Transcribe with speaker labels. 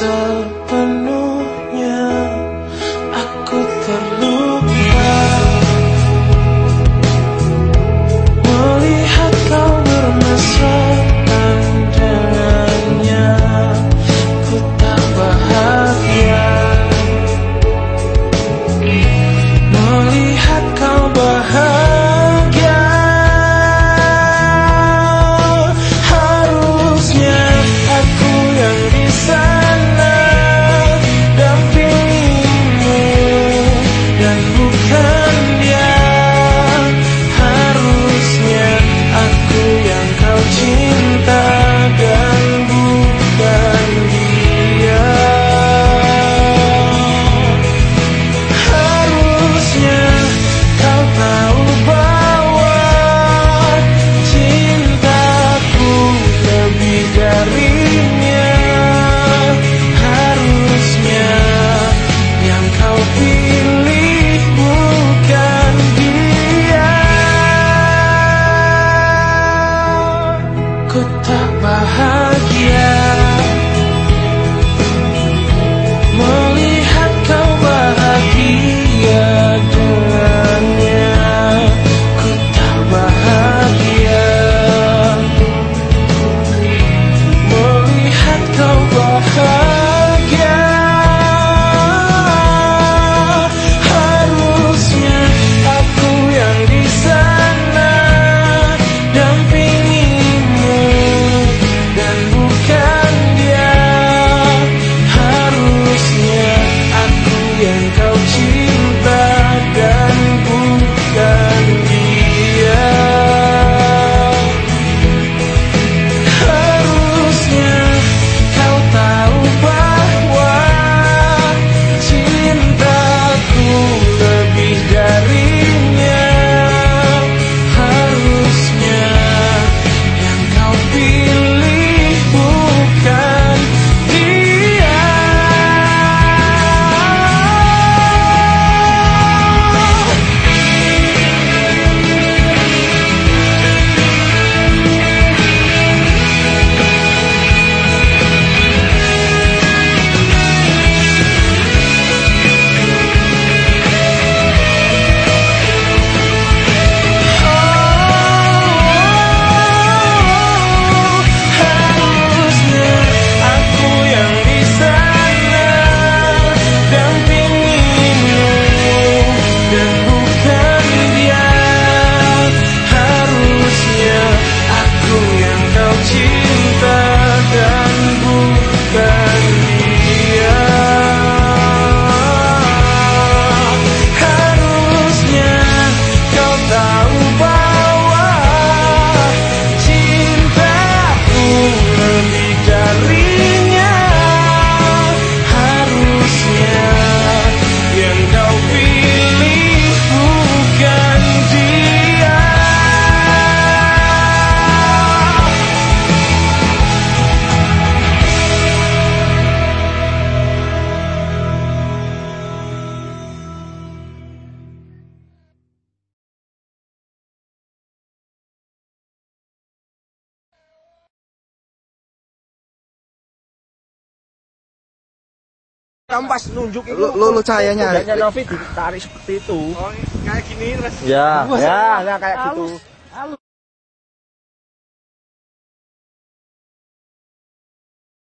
Speaker 1: sepenuh kampas nunjuk itu.
Speaker 2: Lu lu cahayanya
Speaker 1: Budaknya Novi ditarik seperti itu.
Speaker 3: Oh kayak gini terus
Speaker 1: ya ya. kayak gitu. Halus.